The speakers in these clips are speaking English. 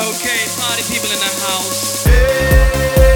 Okay, party people in the house. Hey.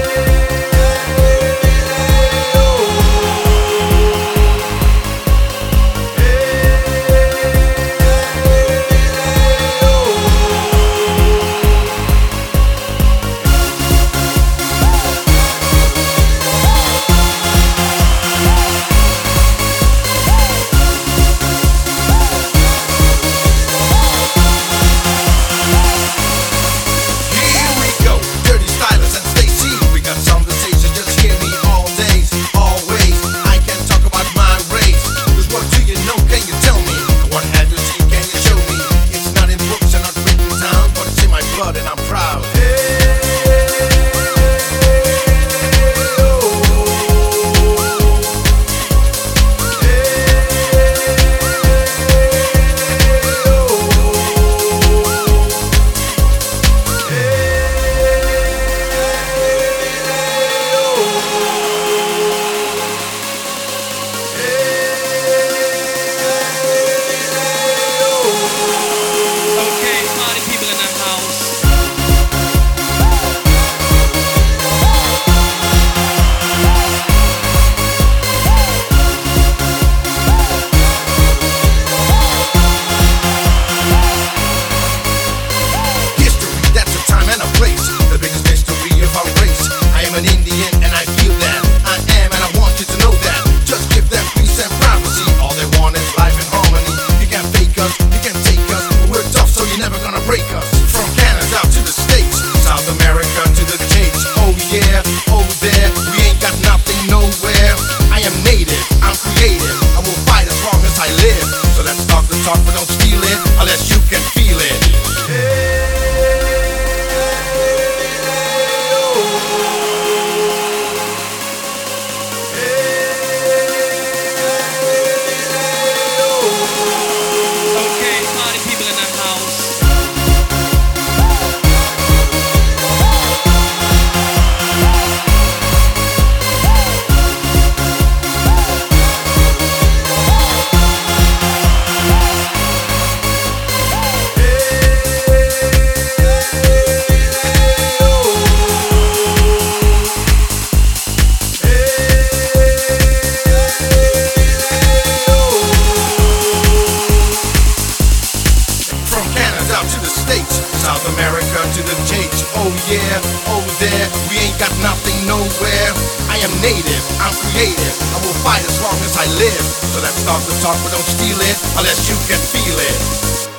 unless you can Oh yeah, oh there, we ain't got nothing nowhere. I am native, I'm creative, I will fight as long as I live. So let's start the talk, but don't steal it unless you can feel it.